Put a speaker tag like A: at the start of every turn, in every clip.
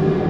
A: you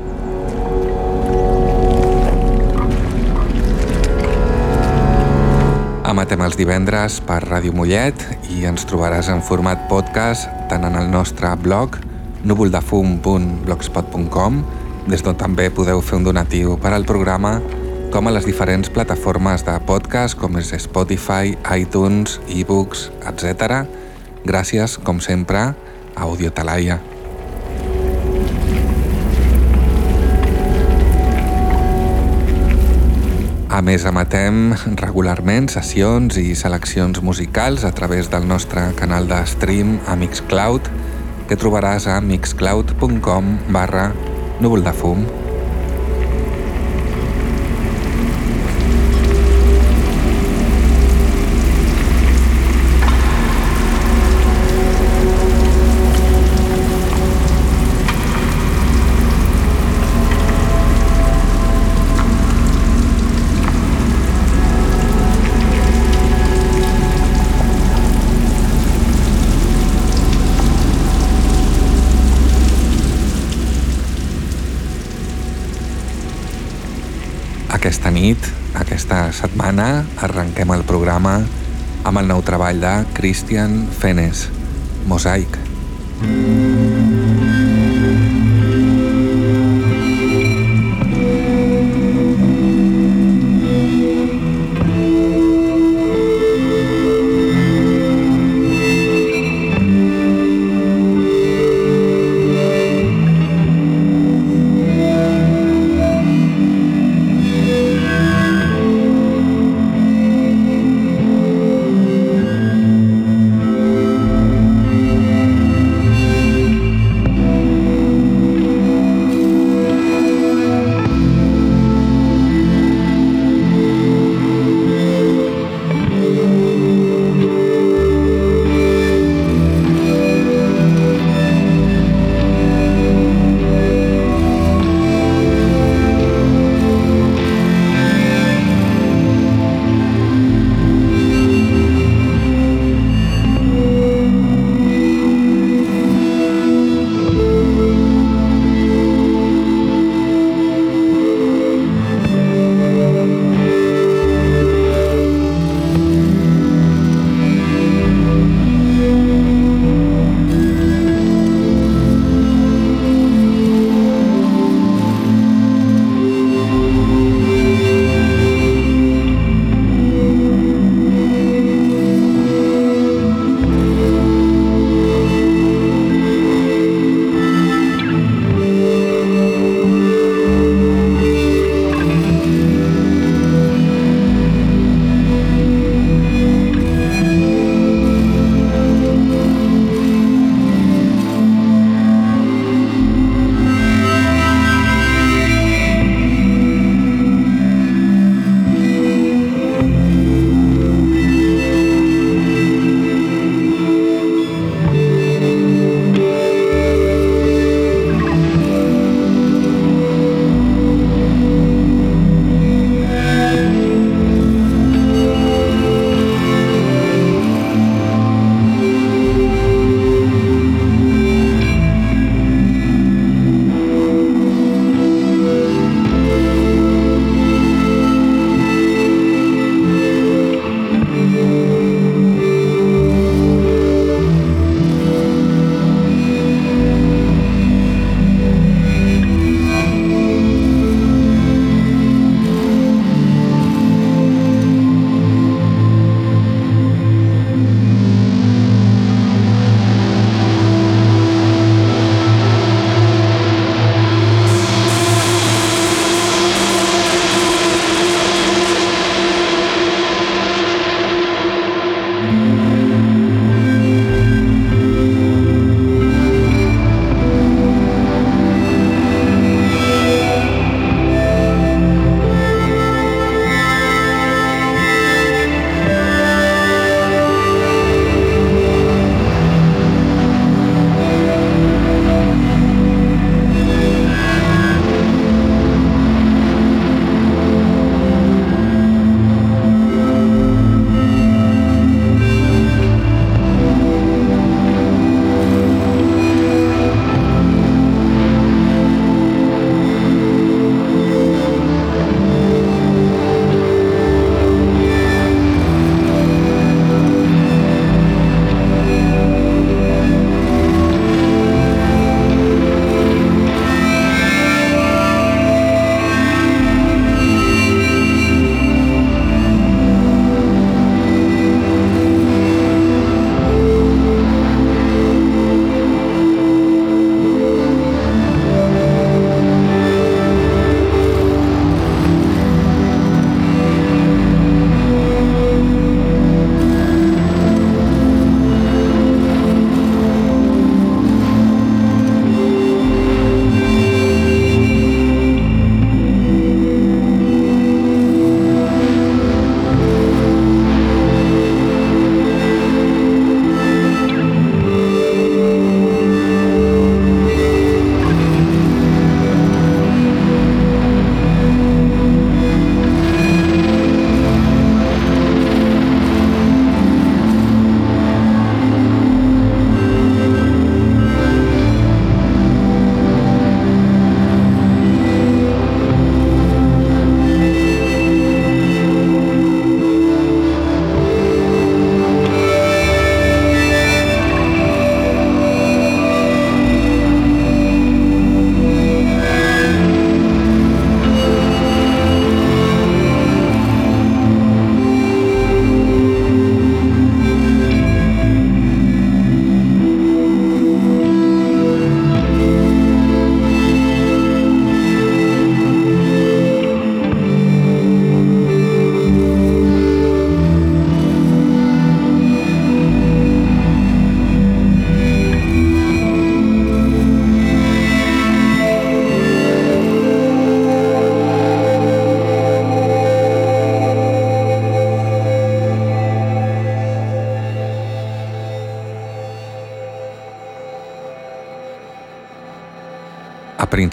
A: Emetem els divendres per Ràdio Mollet i ens trobaràs en format podcast tant en el nostre blog núvoldefum.blogspot.com des d'on també podeu fer un donatiu per al programa com a les diferents plataformes de podcast com és Spotify, iTunes, ebooks, etc. Gràcies, com sempre, a Audio Més, emetem regularment sessions i seleccions musicals a través del nostre canal de stream a Mixcloud, que trobaràs a mixcloud.com barra núvol de fum. Nit, aquesta setmana, arrenquem el programa amb el nou treball de Christian Fenes, Mosaic. Mm.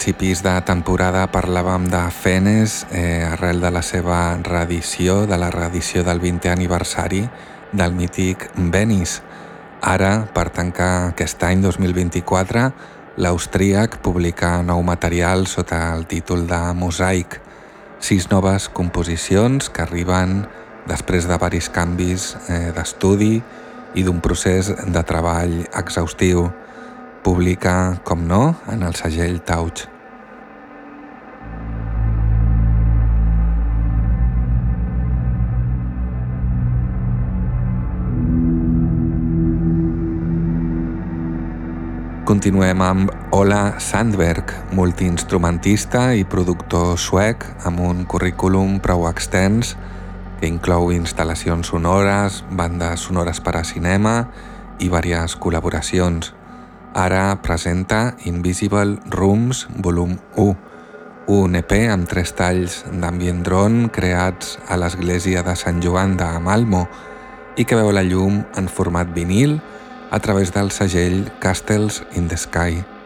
A: Principis de temporada parlàvem de Fenes eh, arrel de la seva reedició, de la reedició del 20è aniversari del mític Venice. Ara, per tancar aquest any 2024, l'austríac publica nou material sota el títol de Mosaic, sis noves composicions que arriben després de varis canvis eh, d'estudi i d'un procés de treball exhaustiu publica, com no, en el segell Tauch. Continuem amb Ola Sandberg, multiinstrumentista i productor suec amb un currículum prou extens que inclou instal·lacions sonores, bandes sonores per a cinema i diverses col·laboracions. Ara presenta Invisible Rooms volum 1, un EP amb tres talls d'ambient dron creats a l'església de Sant Joan de Malmo i que veu la llum en format vinil a través del segell Castles in the Sky.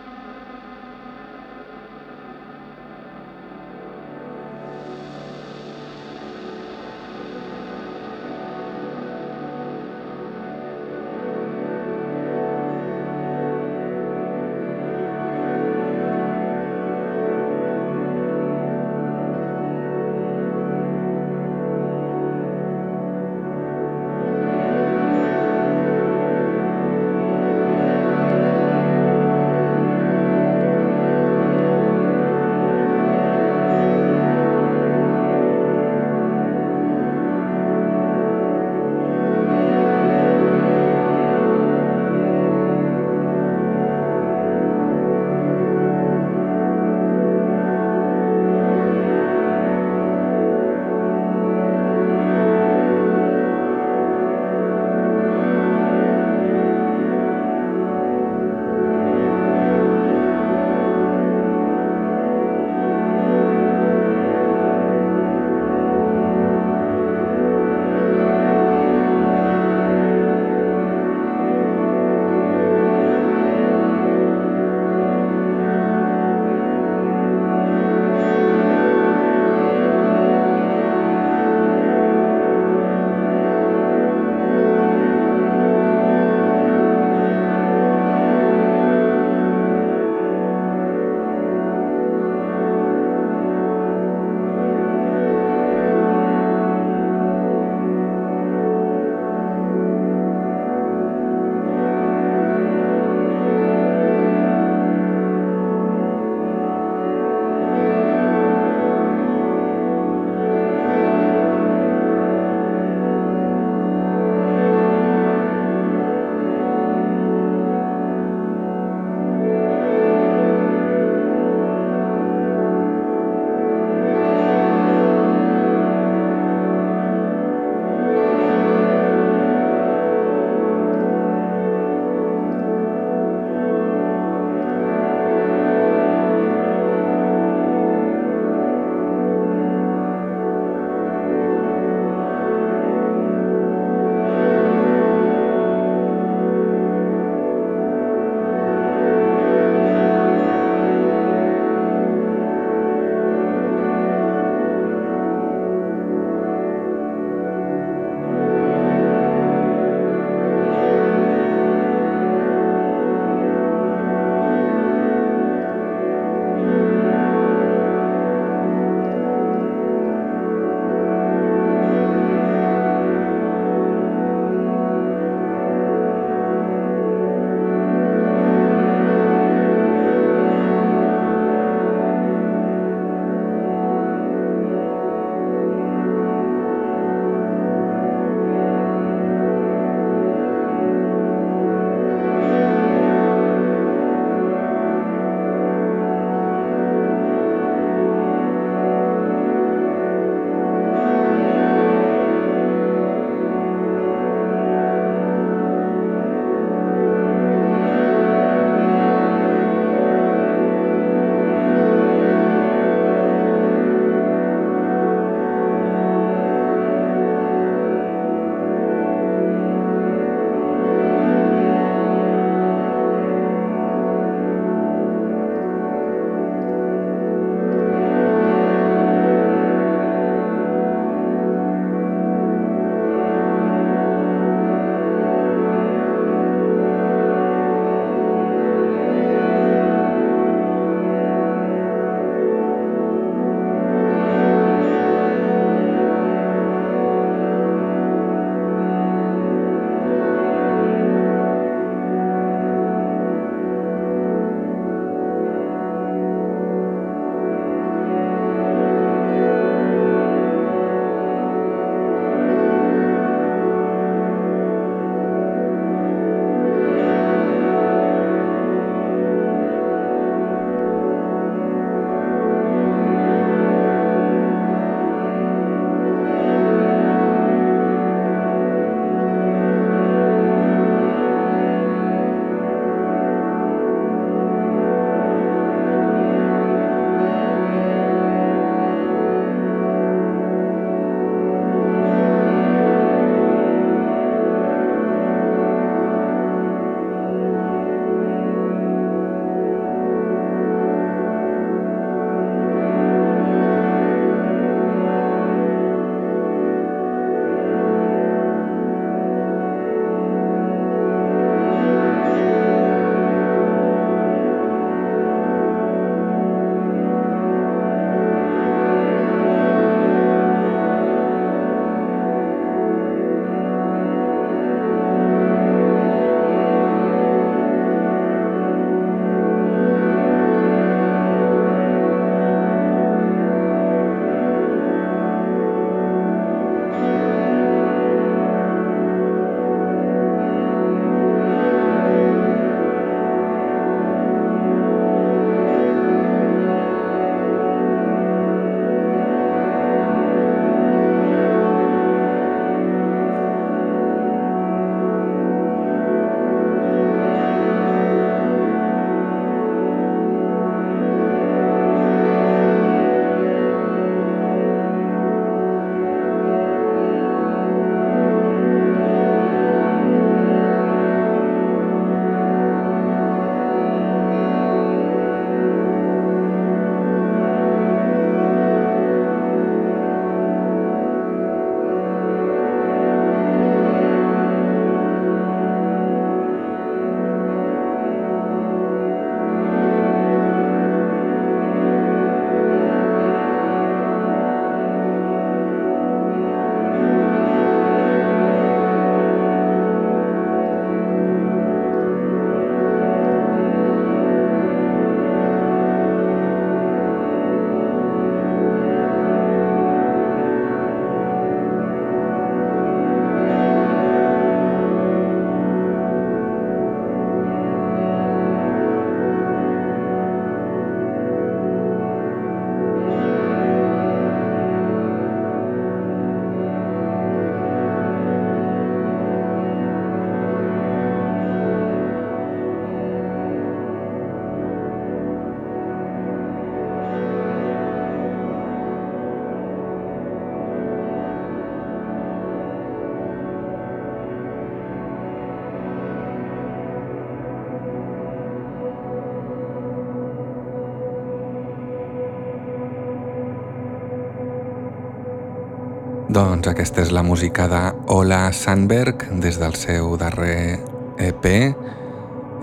B: Doncs aquesta és la música de Ola Sandberg des del seu darrer EP,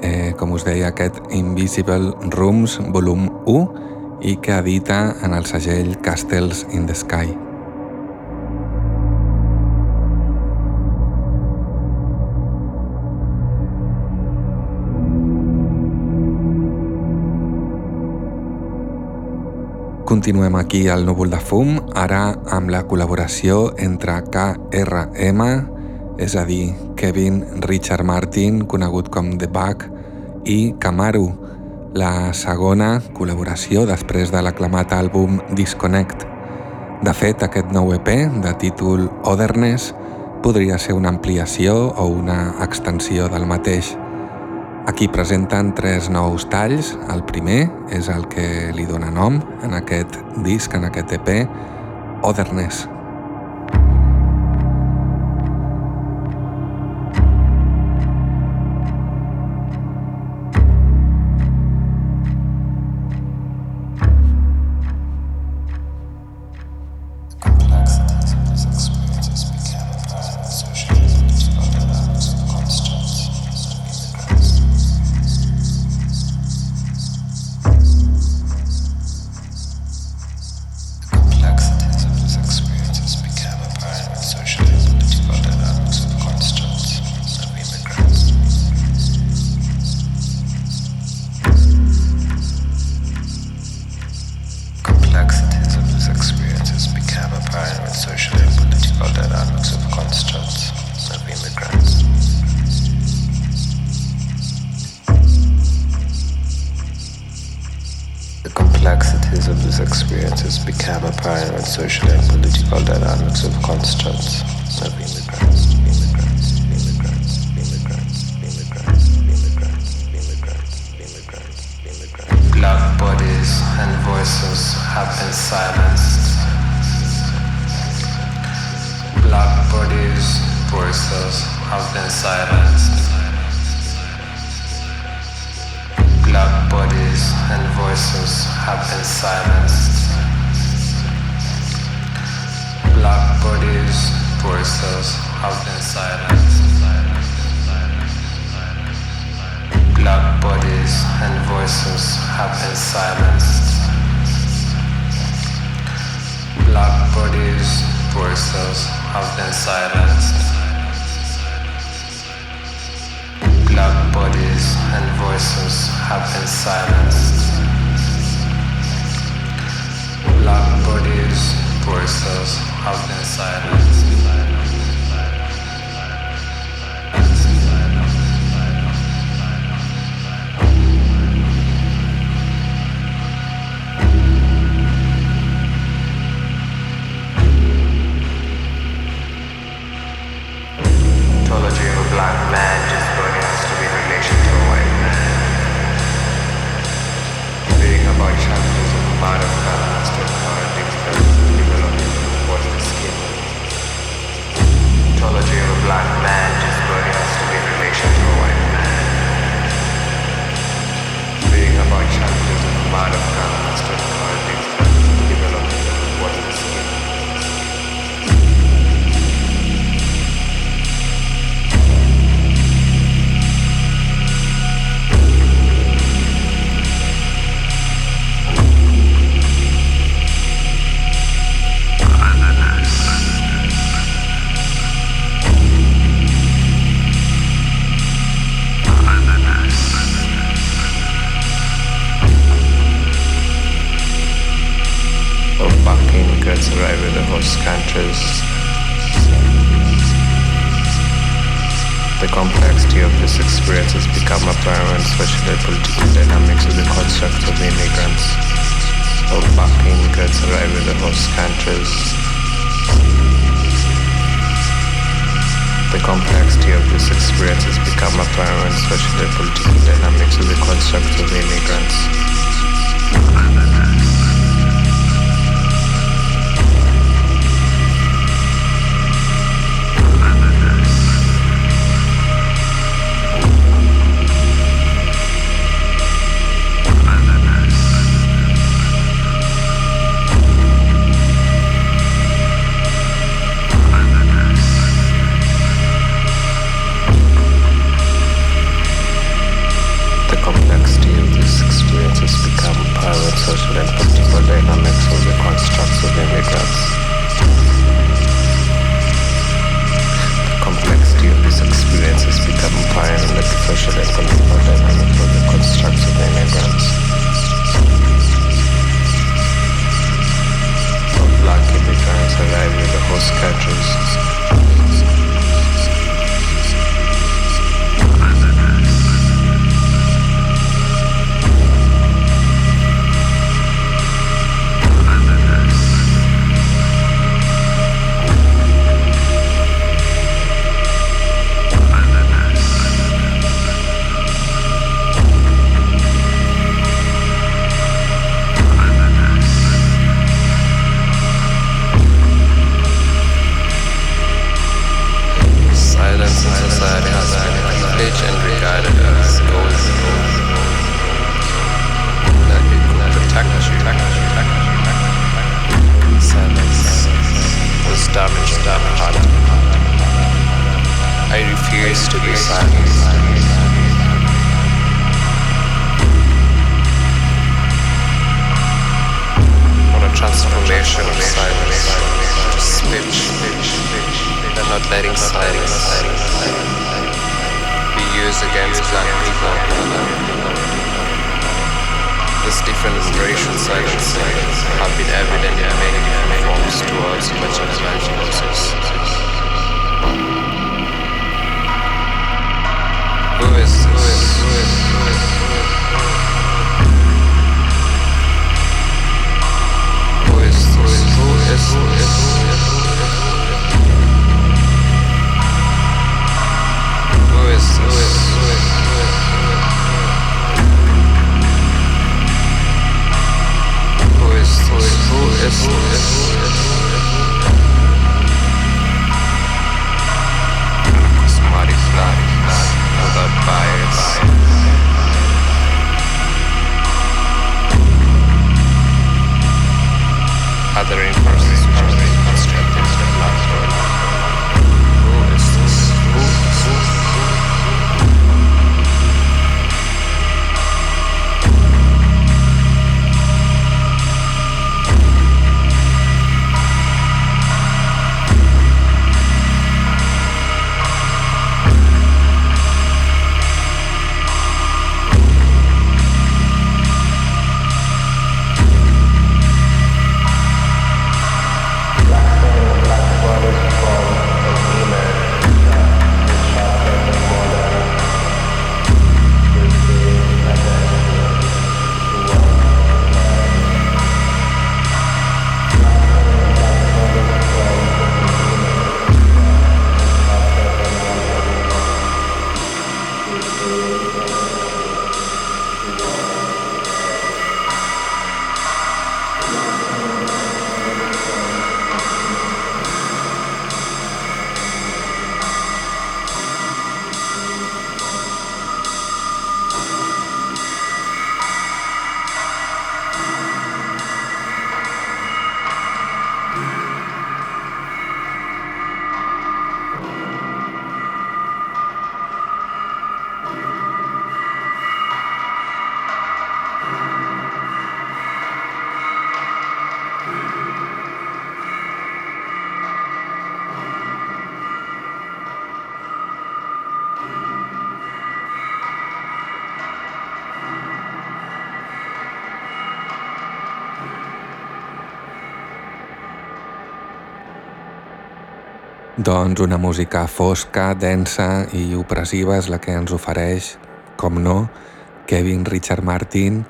B: eh, com us deia aquest Invisible Rooms volum 1 i que edita en el segell Castles in the Sky. Continuem aquí al núvol de fum, ara amb la col·laboració entre KRM, és a dir, Kevin Richard Martin, conegut com The Bug, i Kamaru, la segona col·laboració després de l'aclamat àlbum Disconnect. De fet, aquest nou EP, de títol Otherness, podria ser una ampliació o una extensió del mateix. Aquí presenten tres nous talls. El primer és el que li dóna nom en aquest disc, en aquest EP, Otherness.
C: complexities of these experiences became apparent in social and political dynamics of constructs. Black bodies and voices have been silenced. Black bodies, voices have been silenced. black bodies and voices have been silenced. Black bodies, voices have been silenced. Black bodies and voices have been silenced. Black bodies, voices have been silenced. Black bodies and voices have been silenced black bodies, voices have been silenced.
A: Doncs una música fosca, densa i opressiva és la que ens ofereix, com no, Kevin Richard Martin,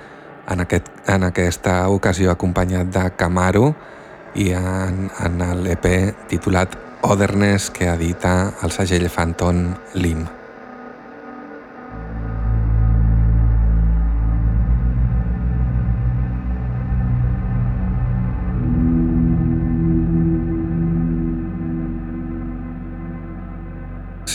A: en, aquest, en aquesta ocasió acompanyat de Camaro i en, en l'EP titulat Otherness que edita el segell Phantom Lim.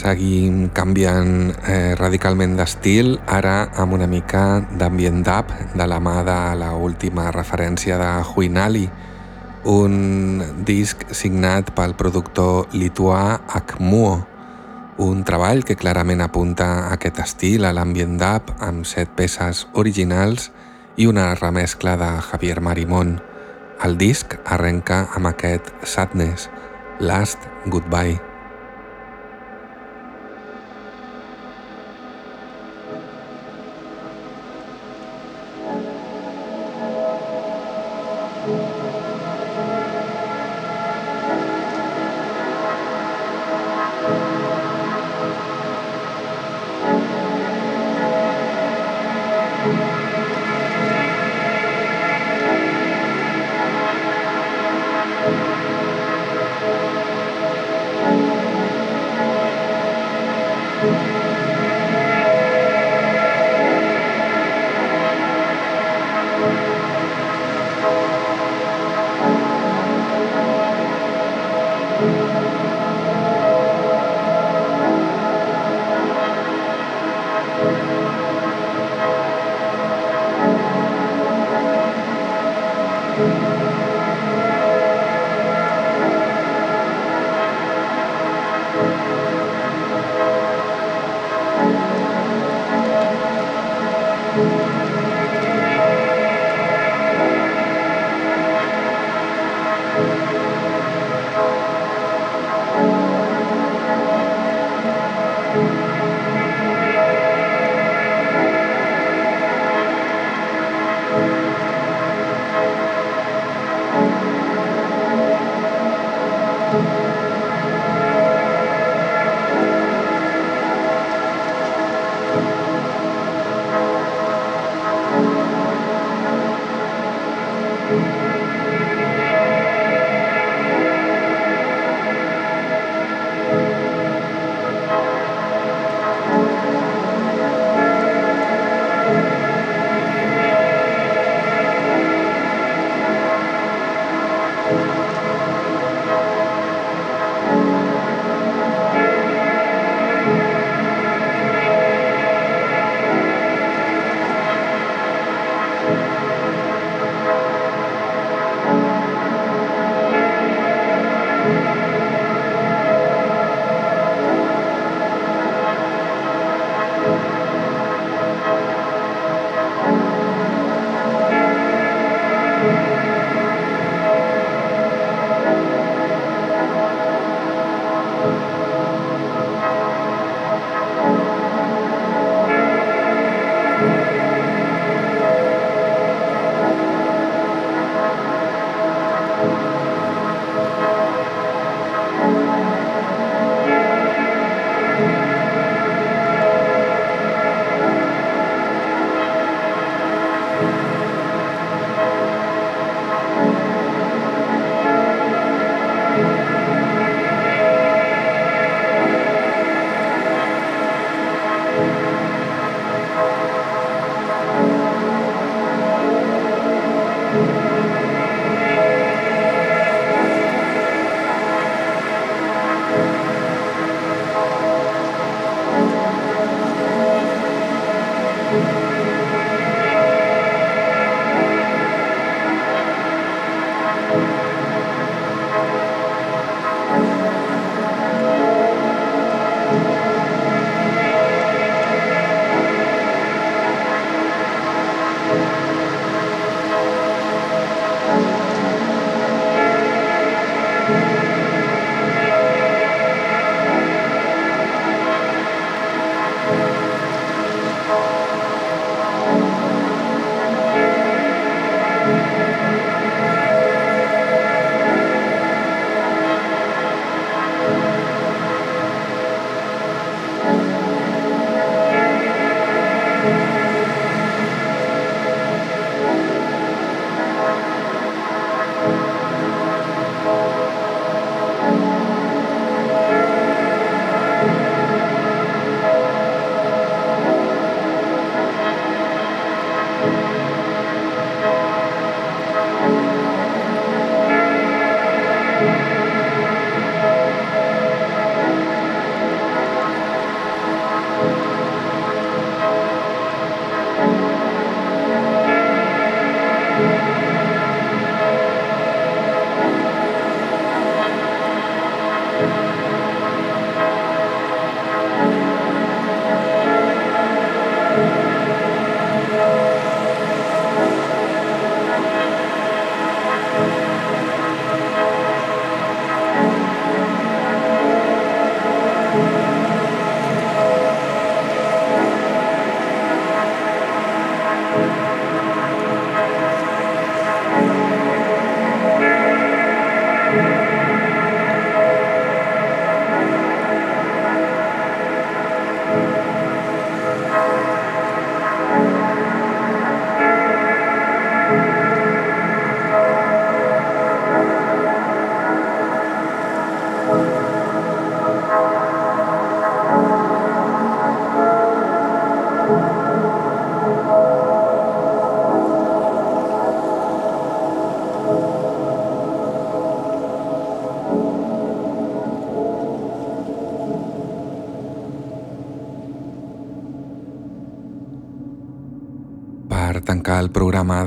A: Seguim canviant eh, radicalment d'estil, ara amb una mica d'ambient dub de la mà de la última referència de Huinali, un disc signat pel productor lituà Akmuo, un treball que clarament apunta a aquest estil, a l'ambient dub, amb set peces originals i una remescla de Javier Marimón. El disc arrenca amb aquest Sadness, Last Goodbye.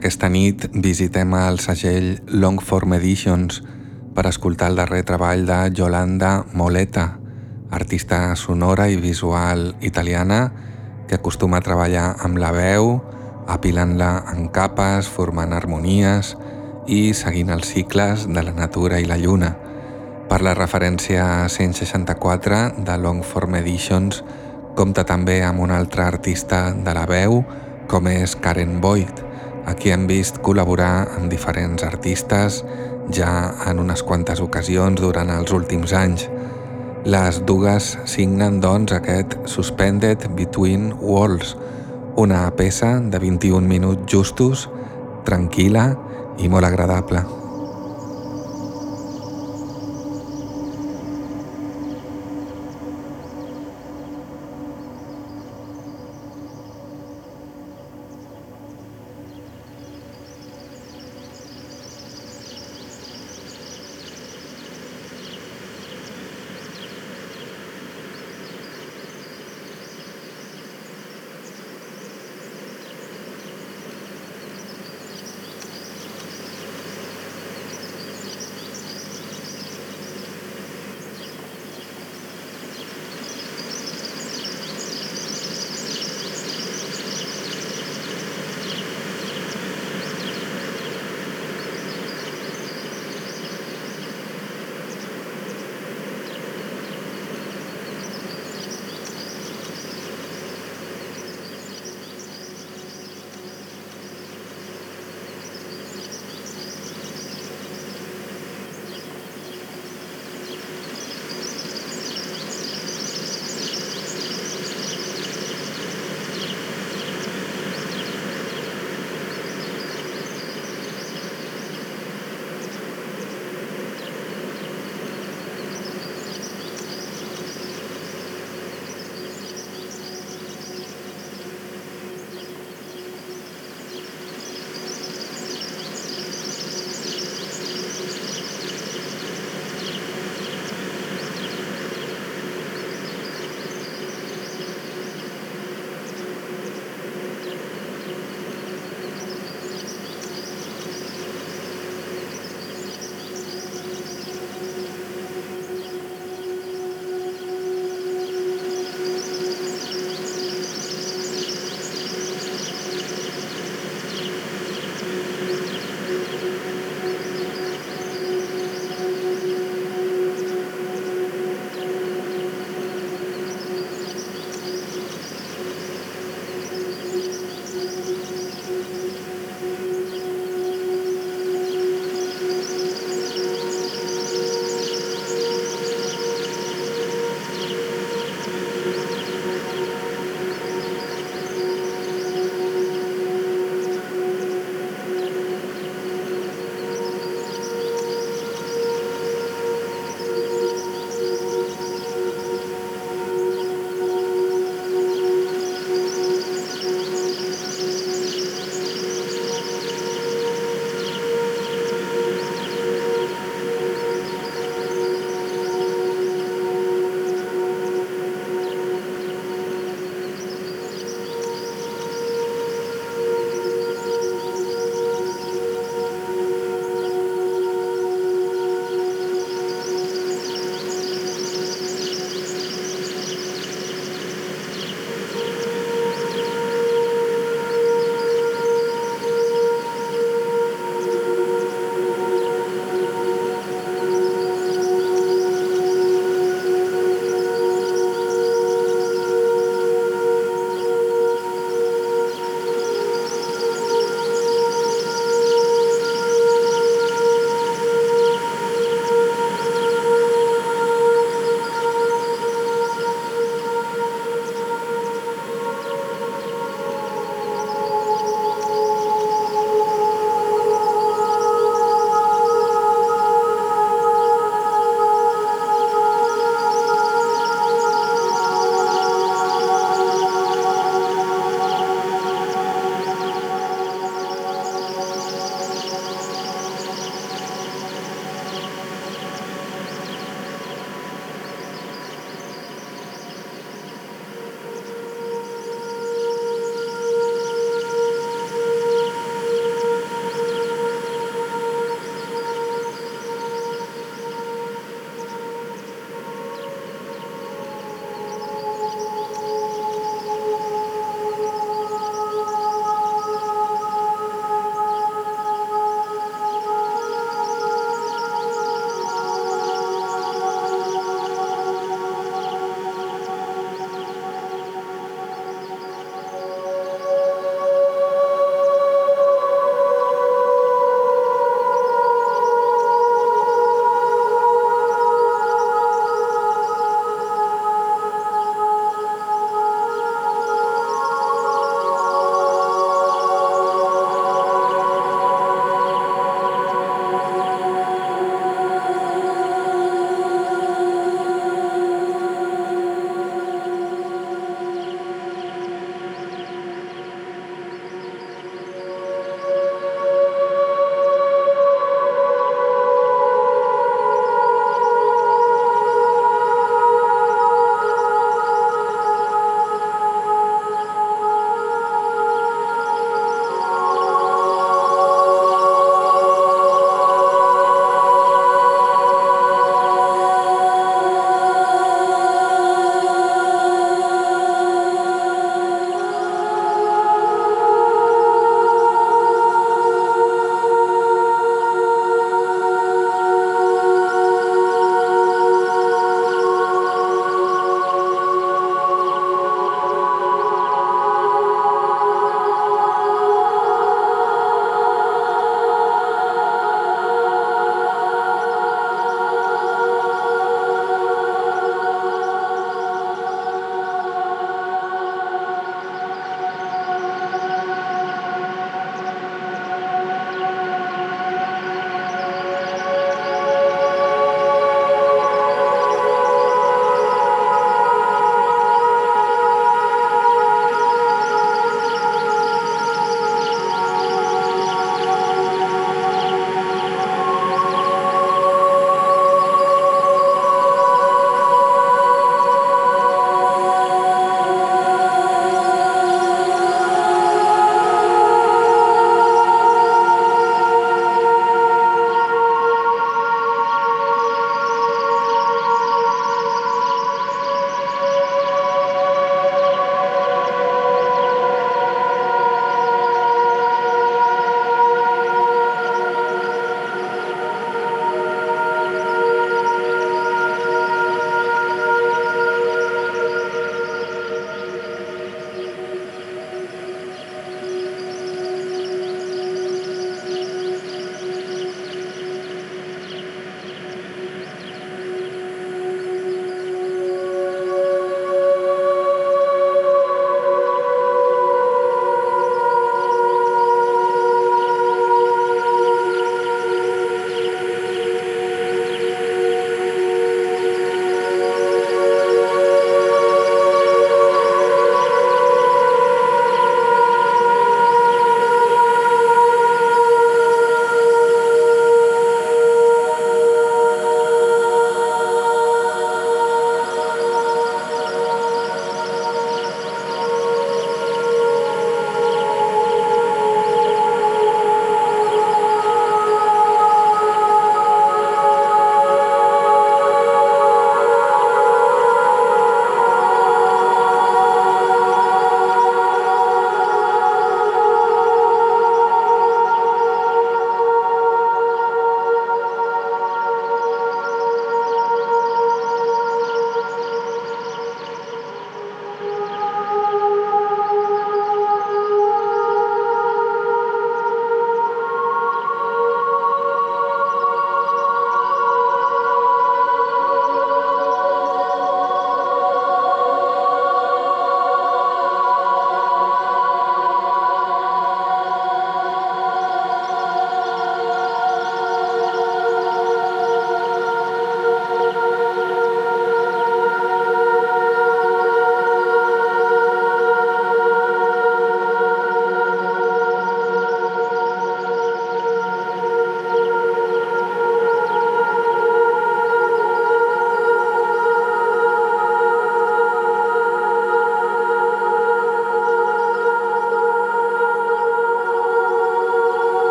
A: D'aquesta nit visitem el segell Longform Editions per escoltar el darrer treball de Yolanda Moleta, artista sonora i visual italiana que acostuma a treballar amb la veu, apilant-la en capes, formant harmonies i seguint els cicles de la natura i la lluna. Per la referència 164 de Longform Editions compta també amb un altre artista de la veu, com és Karen Boyd, a qui hem vist col·laborar amb diferents artistes ja en unes quantes ocasions durant els últims anys. Les dues signen, doncs, aquest Suspended Between Walls, una peça de 21 minuts justos, tranquil·la i molt agradable.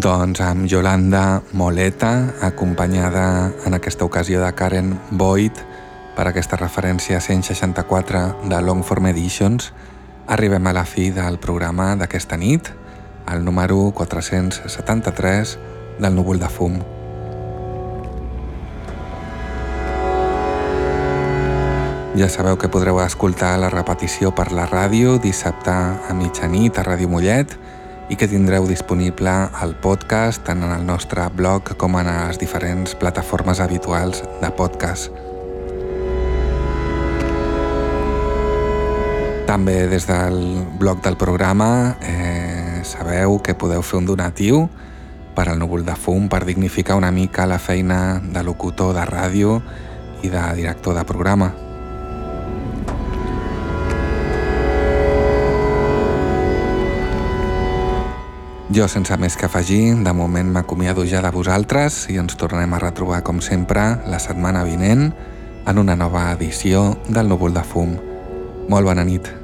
A: Doncs amb Yolanda Moleta, acompanyada en aquesta ocasió de Karen Boyd per aquesta referència 164 de Longform Editions, arribem a la fi del programa d'aquesta nit, el número 473 del núvol de fum. Ja sabeu que podreu escoltar la repetició per la ràdio dissabte a mitjanit a Ràdio Mollet que tindreu disponible el podcast tant en el nostre blog com en les diferents plataformes habituals de podcast. També des del blog del programa eh, sabeu que podeu fer un donatiu per al núvol de fum per dignificar una mica la feina de locutor de ràdio i de director de programa. Jo, sense més que afegir, de moment m'acomiado ja de vosaltres i ens tornem a retrobar, com sempre, la setmana vinent en una nova edició del Núvol de Fum. Molt bona nit.